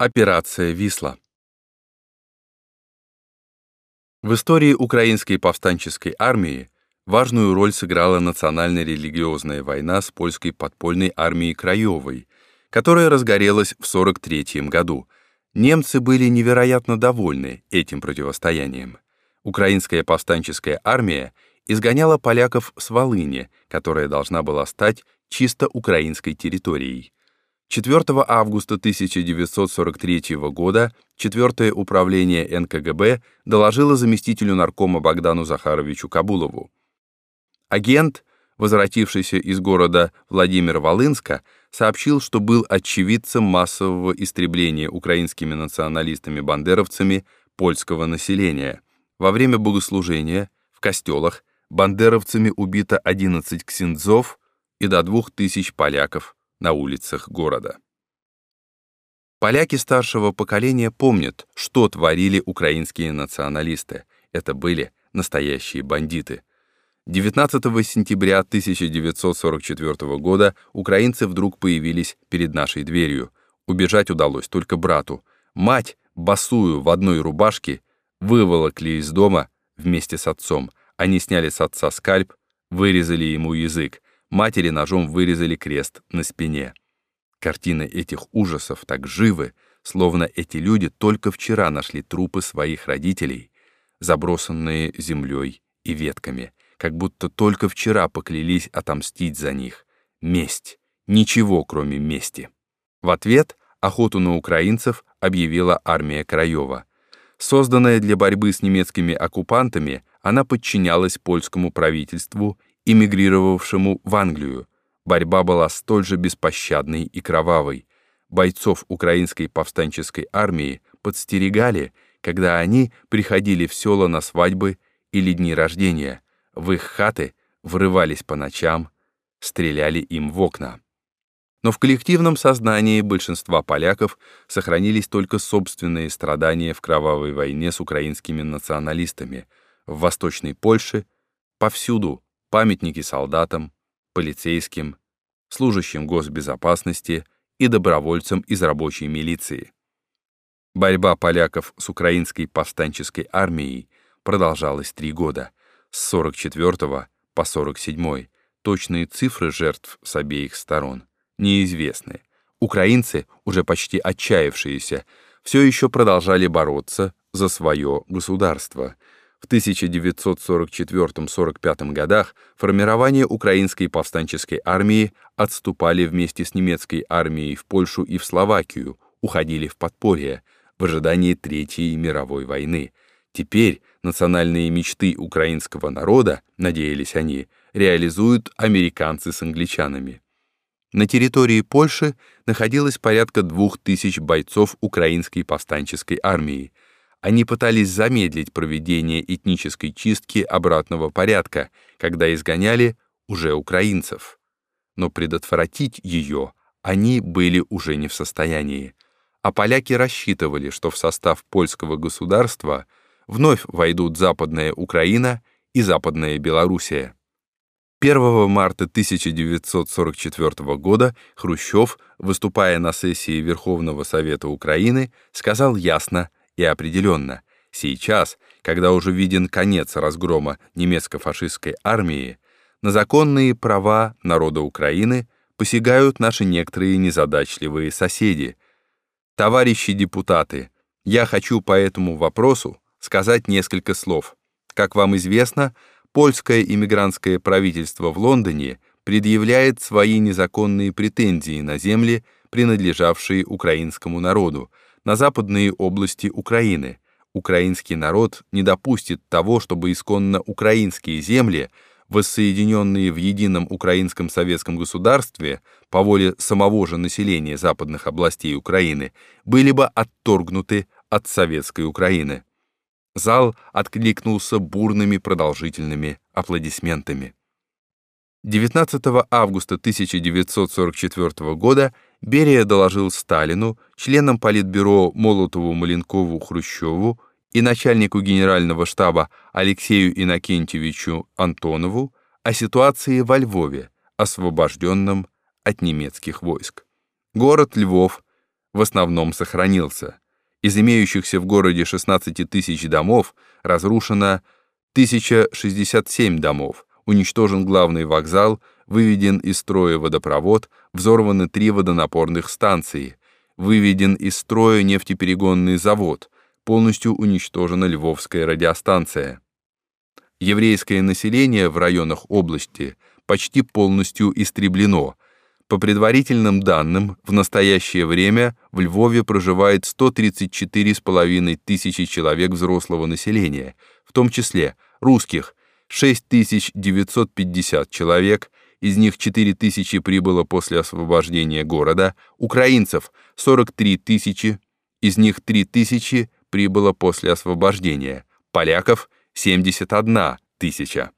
Операция «Висла». В истории Украинской повстанческой армии важную роль сыграла национально-религиозная война с польской подпольной армией Краевой, которая разгорелась в 43 году. Немцы были невероятно довольны этим противостоянием. Украинская повстанческая армия изгоняла поляков с Волыни, которая должна была стать чисто украинской территорией. 4 августа 1943 года 4 управление НКГБ доложило заместителю наркома Богдану Захаровичу Кабулову. Агент, возвратившийся из города Владимир-Волынска, сообщил, что был очевидцем массового истребления украинскими националистами-бандеровцами польского населения. Во время богослужения в костелах бандеровцами убито 11 ксензов и до 2000 поляков на улицах города. Поляки старшего поколения помнят, что творили украинские националисты. Это были настоящие бандиты. 19 сентября 1944 года украинцы вдруг появились перед нашей дверью. Убежать удалось только брату. Мать, босую в одной рубашке, выволокли из дома вместе с отцом. Они сняли с отца скальп, вырезали ему язык, матери ножом вырезали крест на спине. Картины этих ужасов так живы, словно эти люди только вчера нашли трупы своих родителей, забросанные землей и ветками, как будто только вчера поклялись отомстить за них. Месть. Ничего, кроме мести. В ответ охоту на украинцев объявила армия Краева. Созданная для борьбы с немецкими оккупантами, она подчинялась польскому правительству эмигрировавшему в Англию. Борьба была столь же беспощадной и кровавой. Бойцов украинской повстанческой армии подстерегали, когда они приходили в села на свадьбы или дни рождения. В их хаты врывались по ночам, стреляли им в окна. Но в коллективном сознании большинства поляков сохранились только собственные страдания в кровавой войне с украинскими националистами. В Восточной Польше повсюду памятники солдатам, полицейским, служащим госбезопасности и добровольцам из рабочей милиции. Борьба поляков с украинской повстанческой армией продолжалась три года, с 44 по 47 Точные цифры жертв с обеих сторон неизвестны. Украинцы, уже почти отчаявшиеся, все еще продолжали бороться за свое государство — в 1944-45 годах формирование украинской повстанческой армии отступали вместе с немецкой армией в Польшу и в Словакию, уходили в подполье в ожидании Третьей мировой войны. Теперь национальные мечты украинского народа, надеялись они, реализуют американцы с англичанами. На территории Польши находилось порядка двух тысяч бойцов украинской повстанческой армии – они пытались замедлить проведение этнической чистки обратного порядка, когда изгоняли уже украинцев. Но предотвратить ее они были уже не в состоянии. А поляки рассчитывали, что в состав польского государства вновь войдут Западная Украина и Западная Белоруссия. 1 марта 1944 года Хрущев, выступая на сессии Верховного Совета Украины, сказал ясно, и определенно, сейчас, когда уже виден конец разгрома немецко-фашистской армии, на законные права народа Украины посягают наши некоторые незадачливые соседи. Товарищи депутаты, я хочу по этому вопросу сказать несколько слов. Как вам известно, польское иммигрантское правительство в Лондоне предъявляет свои незаконные претензии на земли, принадлежавшие украинскому народу, на западные области Украины. Украинский народ не допустит того, чтобы исконно украинские земли, воссоединенные в едином украинском советском государстве по воле самого же населения западных областей Украины, были бы отторгнуты от советской Украины. Зал откликнулся бурными продолжительными аплодисментами. 19 августа 1944 года Берия доложил Сталину, членам Политбюро Молотову, Маленкову, Хрущеву и начальнику генерального штаба Алексею Иннокентьевичу Антонову о ситуации во Львове, освобожденном от немецких войск. Город Львов в основном сохранился. Из имеющихся в городе 16 тысяч домов разрушено 1067 домов, уничтожен главный вокзал, выведен из строя водопровод, взорваны три водонапорных станции, выведен из строя нефтеперегонный завод, полностью уничтожена Львовская радиостанция. Еврейское население в районах области почти полностью истреблено. По предварительным данным, в настоящее время в Львове проживает 134,5 тысячи человек взрослого населения, в том числе русских 6950 человек, из них 4 тысячи прибыло после освобождения города, украинцев 43 тысячи, из них 3 тысячи прибыло после освобождения, поляков 71 тысяча.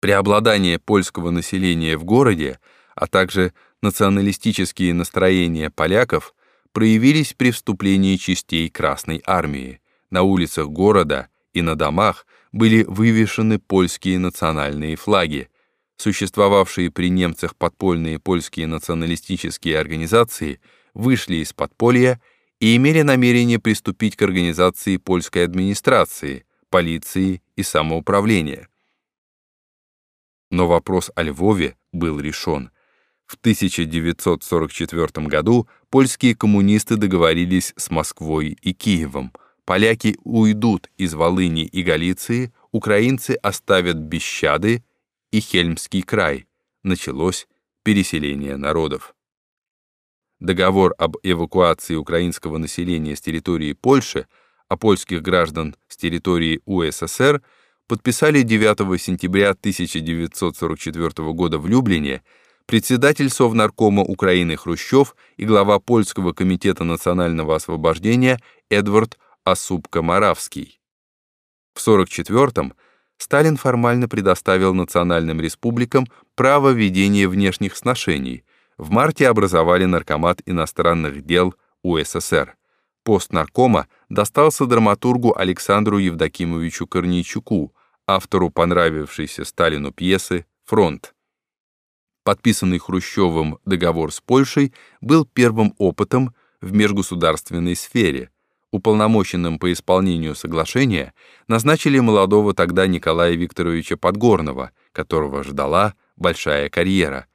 Преобладание польского населения в городе, а также националистические настроения поляков проявились при вступлении частей Красной армии. На улицах города и на домах были вывешены польские национальные флаги, существовавшие при немцах подпольные польские националистические организации вышли из подполья и имели намерение приступить к организации польской администрации, полиции и самоуправления. Но вопрос о Львове был решен. В 1944 году польские коммунисты договорились с Москвой и Киевом. Поляки уйдут из Волыни и Галиции, украинцы оставят Бещады и Хельмский край. Началось переселение народов. Договор об эвакуации украинского населения с территории Польши, а польских граждан с территории УССР подписали 9 сентября 1944 года в Люблине председатель Совнаркома Украины Хрущев и глава Польского комитета национального освобождения Эдвард Асупка-Моравский. В 1944-м Сталин формально предоставил национальным республикам право ведения внешних сношений. В марте образовали Наркомат иностранных дел УССР. Пост наркома достался драматургу Александру Евдокимовичу Корнейчуку, автору понравившейся Сталину пьесы «Фронт». Подписанный Хрущевым договор с Польшей был первым опытом в межгосударственной сфере, уполномоченным по исполнению соглашения назначили молодого тогда Николая Викторовича Подгорного, которого ждала большая карьера.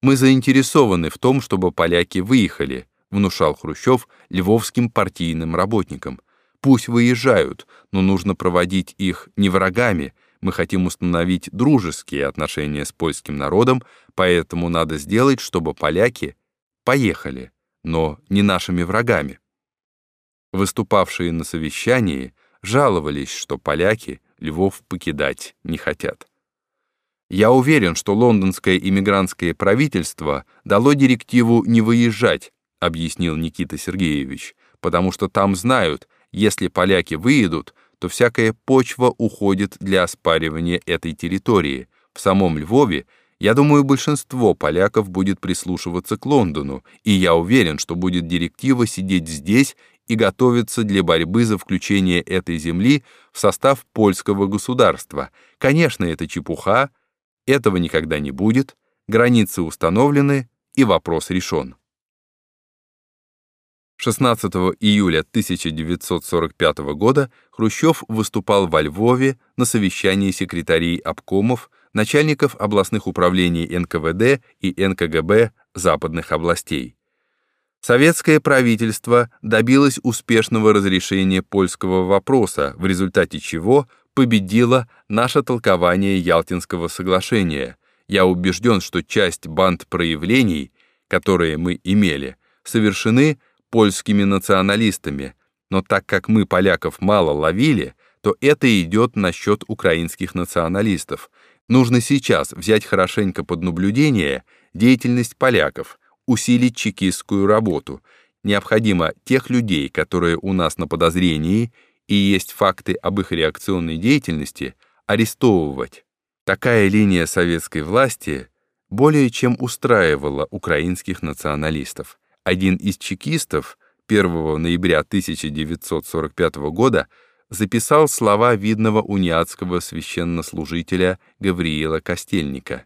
«Мы заинтересованы в том, чтобы поляки выехали», внушал Хрущев львовским партийным работникам. «Пусть выезжают, но нужно проводить их не врагами, мы хотим установить дружеские отношения с польским народом, поэтому надо сделать, чтобы поляки поехали, но не нашими врагами. Выступавшие на совещании жаловались, что поляки Львов покидать не хотят. Я уверен, что лондонское иммигрантское правительство дало директиву не выезжать, объяснил Никита Сергеевич, потому что там знают, если поляки выедут, то всякая почва уходит для оспаривания этой территории. В самом Львове, я думаю, большинство поляков будет прислушиваться к Лондону, и я уверен, что будет директива сидеть здесь и готовится для борьбы за включение этой земли в состав польского государства. Конечно, это чепуха, этого никогда не будет, границы установлены и вопрос решен. 16 июля 1945 года Хрущев выступал во Львове на совещании секретарей обкомов, начальников областных управлений НКВД и НКГБ западных областей. Советское правительство добилось успешного разрешения польского вопроса, в результате чего победило наше толкование Ялтинского соглашения. Я убежден, что часть банд проявлений, которые мы имели, совершены польскими националистами, но так как мы поляков мало ловили, то это идет на счет украинских националистов. Нужно сейчас взять хорошенько под наблюдение деятельность поляков, усилить чекистскую работу. Необходимо тех людей, которые у нас на подозрении, и есть факты об их реакционной деятельности, арестовывать. Такая линия советской власти более чем устраивала украинских националистов. Один из чекистов 1 ноября 1945 года записал слова видного униатского священнослужителя Гавриила Костельника.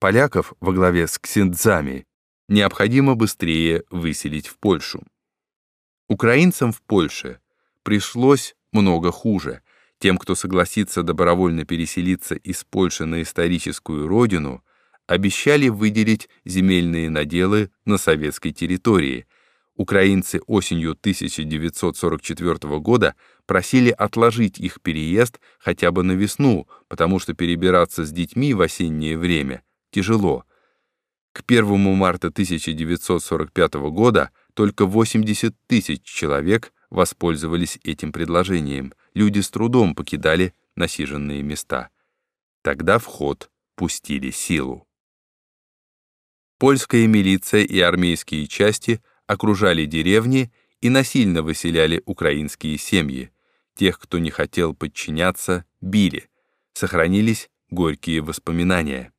Поляков во главе с ксендзами необходимо быстрее выселить в Польшу. Украинцам в Польше пришлось много хуже. Тем, кто согласится добровольно переселиться из Польши на историческую родину, обещали выделить земельные наделы на советской территории. Украинцы осенью 1944 года просили отложить их переезд хотя бы на весну, потому что перебираться с детьми в осеннее время тяжело. К 1 марта 1945 года только 80 тысяч человек воспользовались этим предложением. Люди с трудом покидали насиженные места. Тогда в ход пустили силу. Польская милиция и армейские части окружали деревни и насильно выселяли украинские семьи. Тех, кто не хотел подчиняться, били. Сохранились горькие воспоминания.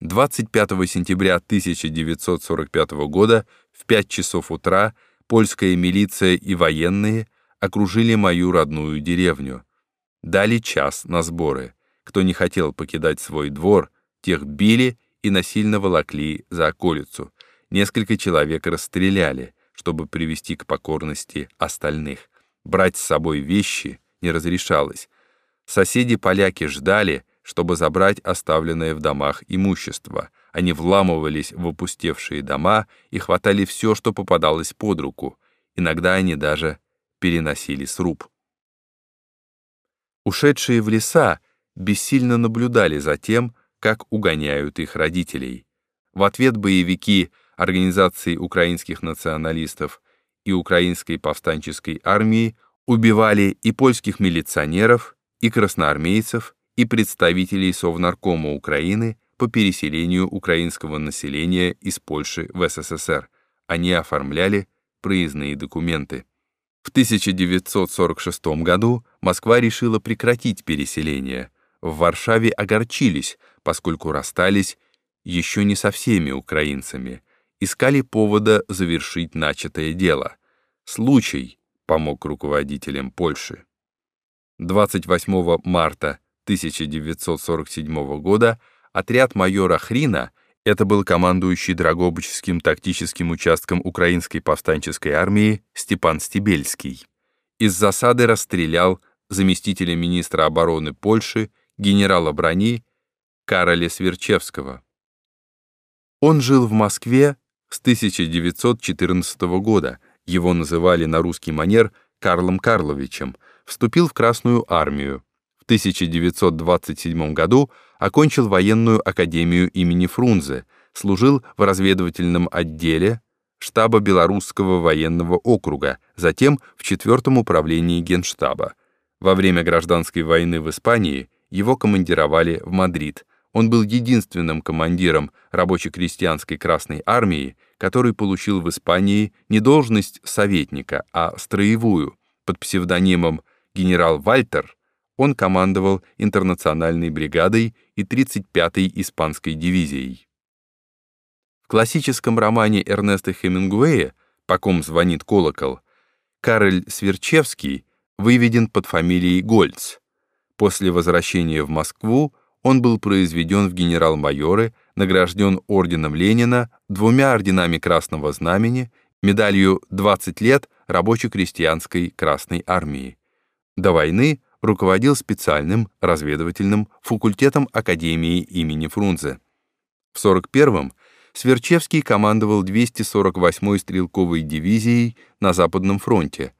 25 сентября 1945 года в 5 часов утра польская милиция и военные окружили мою родную деревню. Дали час на сборы. Кто не хотел покидать свой двор, тех били и насильно волокли за околицу. Несколько человек расстреляли, чтобы привести к покорности остальных. Брать с собой вещи не разрешалось. Соседи-поляки ждали, чтобы забрать оставленное в домах имущество. Они вламывались в опустевшие дома и хватали все, что попадалось под руку. Иногда они даже переносили сруб. Ушедшие в леса бессильно наблюдали за тем, как угоняют их родителей. В ответ боевики Организации украинских националистов и Украинской повстанческой армии убивали и польских милиционеров, и красноармейцев, и представителей Совнаркома Украины по переселению украинского населения из Польши в СССР. Они оформляли проездные документы. В 1946 году Москва решила прекратить переселение. В Варшаве огорчились, поскольку расстались еще не со всеми украинцами. Искали повода завершить начатое дело. Случай помог руководителям Польши. 28 марта 1947 года отряд майора Хрина, это был командующий Драгобычским тактическим участком Украинской повстанческой армии Степан Стебельский, из засады расстрелял заместителя министра обороны Польши, генерала брони Кароля Сверчевского. Он жил в Москве с 1914 года, его называли на русский манер Карлом Карловичем, вступил в Красную армию, 1927 году окончил военную академию имени Фрунзе, служил в разведывательном отделе штаба Белорусского военного округа, затем в четвертом управлении Генштаба. Во время гражданской войны в Испании его командировали в Мадрид. Он был единственным командиром рабоче-крестьянской Красной армии, который получил в Испании не должность советника, а строевую. Под псевдонимом генерал Вальтер он командовал интернациональной бригадой и 35-й испанской дивизией. В классическом романе Эрнеста Хемингуэя «По ком звонит колокол» Кароль Сверчевский выведен под фамилией Гольц. После возвращения в Москву он был произведен в генерал-майоры, награжден орденом Ленина, двумя орденами Красного Знамени, медалью «20 лет рабоче-крестьянской Красной Армии». До войны руководил специальным разведывательным факультетом Академии имени Фрунзе. В 41-м Сверчевский командовал 248-й стрелковой дивизией на Западном фронте.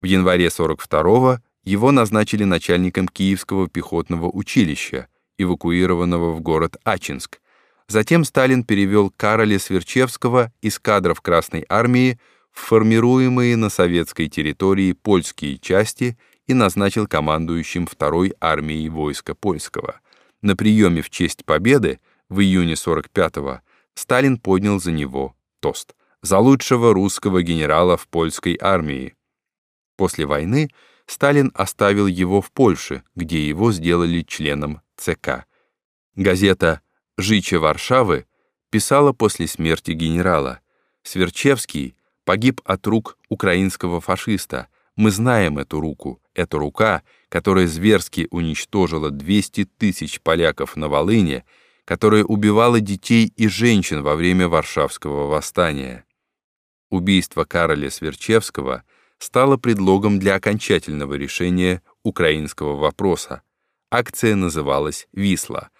В январе 42-го его назначили начальником Киевского пехотного училища, эвакуированного в город Ачинск. Затем Сталин перевел Кароля Сверчевского из кадров Красной армии в формируемые на советской территории польские части и назначил командующим второй армией войска польского. На приеме в честь победы в июне 45-го Сталин поднял за него тост «За лучшего русского генерала в польской армии». После войны Сталин оставил его в Польше, где его сделали членом ЦК. Газета «Жиче Варшавы» писала после смерти генерала. Сверчевский погиб от рук украинского фашиста. Мы знаем эту руку, эта рука, которая зверски уничтожила 200 тысяч поляков на Волыне, которая убивала детей и женщин во время Варшавского восстания. Убийство Кароля Сверчевского стало предлогом для окончательного решения украинского вопроса. Акция называлась «Висла».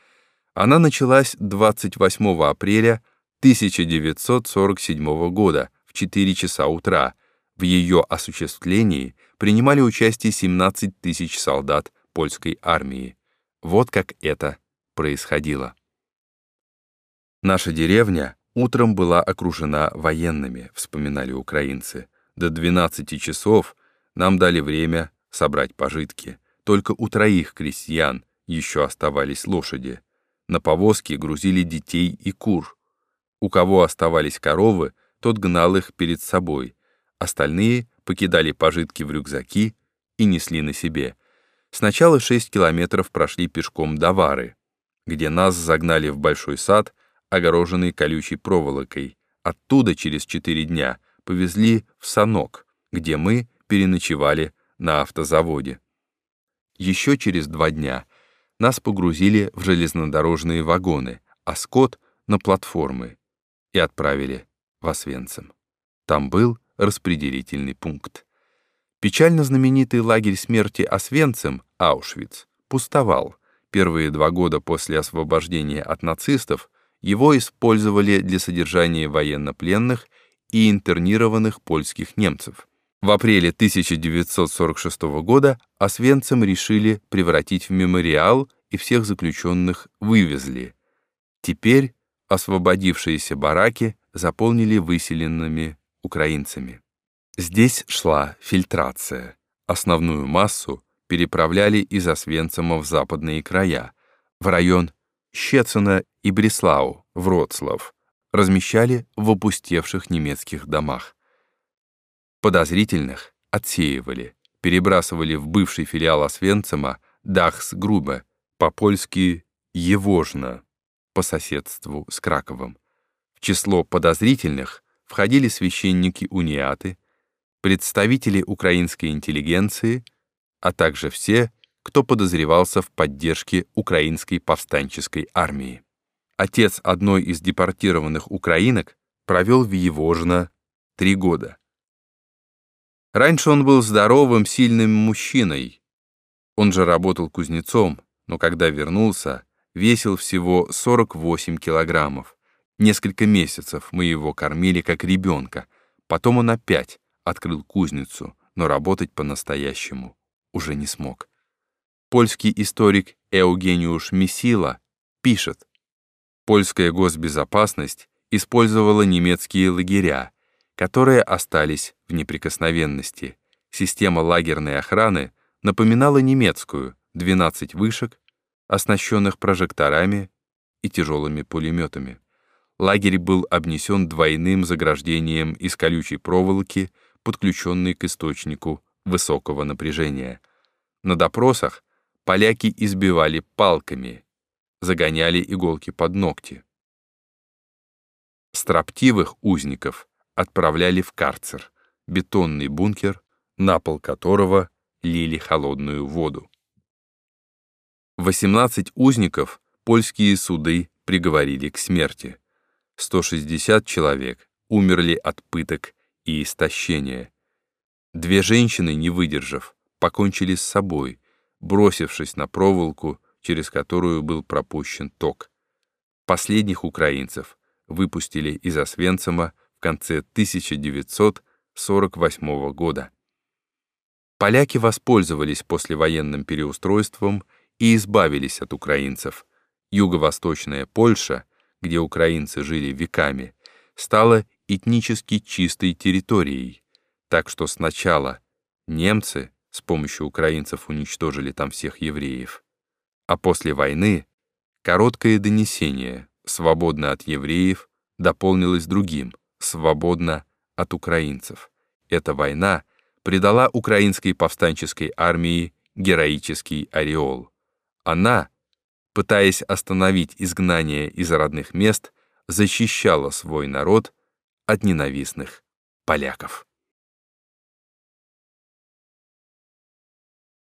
Она началась 28 апреля 1947 года в 4 часа утра. В ее осуществлении принимали участие 17 тысяч солдат польской армии. Вот как это происходило. Наша деревня утром была окружена военными, вспоминали украинцы. До 12 часов нам дали время собрать пожитки. Только у троих крестьян еще оставались лошади. На повозки грузили детей и кур. У кого оставались коровы, тот гнал их перед собой. Остальные покидали пожитки в рюкзаки и несли на себе. Сначала шесть километров прошли пешком до Вары, где нас загнали в большой сад, огороженный колючей проволокой. Оттуда через четыре дня повезли в Санок, где мы переночевали на автозаводе. Еще через два дня нас погрузили в железнодорожные вагоны, а скот — на платформы и отправили в Освенцим. Там был распределительный пункт. Печально знаменитый лагерь смерти Освенцим, Аушвиц, пустовал. Первые два года после освобождения от нацистов его использовали для содержания военнопленных и интернированных польских немцев. В апреле 1946 года Освенцим решили превратить в мемориал и всех заключенных вывезли. Теперь освободившиеся бараки заполнили выселенными украинцами. Здесь шла фильтрация. Основную массу переправляли из Освенцима в западные края, в район Щецина и Бреслау, Вроцлав, размещали в опустевших немецких домах. Подозрительных отсеивали, перебрасывали в бывший филиал Освенцима Дахсгрубе, по-польски «Евожно», по соседству с Краковым. В число подозрительных входили священники-униаты, представители украинской интеллигенции, а также все, кто подозревался в поддержке украинской повстанческой армии. Отец одной из депортированных украинок провел в Евожно три года. Раньше он был здоровым, сильным мужчиной. Он же работал кузнецом, но когда вернулся, весил всего 48 килограммов. Несколько месяцев мы его кормили как ребенка. Потом он опять открыл кузницу, но работать по-настоящему уже не смог. Польский историк Эугениуш Месила пишет, польская госбезопасность использовала немецкие лагеря, которые остались в неприкосновенности. Система лагерной охраны напоминала немецкую, 12 вышек, оснащенных прожекторами и тяжелыми пулеметами. Лагерь был обнесен двойным заграждением из колючей проволоки, подключенной к источнику высокого напряжения. На допросах поляки избивали палками, загоняли иголки под ногти. Строптивых узников отправляли в карцер, бетонный бункер, на пол которого лили холодную воду. 18 узников польские суды приговорили к смерти. 160 человек умерли от пыток и истощения. Две женщины, не выдержав, покончили с собой, бросившись на проволоку, через которую был пропущен ток. Последних украинцев выпустили из Освенцима в конце 1948 года. Поляки воспользовались послевоенным переустройством и избавились от украинцев. Юго-восточная Польша, где украинцы жили веками, стала этнически чистой территорией, так что сначала немцы с помощью украинцев уничтожили там всех евреев, а после войны короткое донесение «свободно от евреев» дополнилось другим «свободно от украинцев». Эта война придала украинской повстанческой армии героический ореол. Она, пытаясь остановить изгнание из родных мест, защищала свой народ от ненавистных поляков.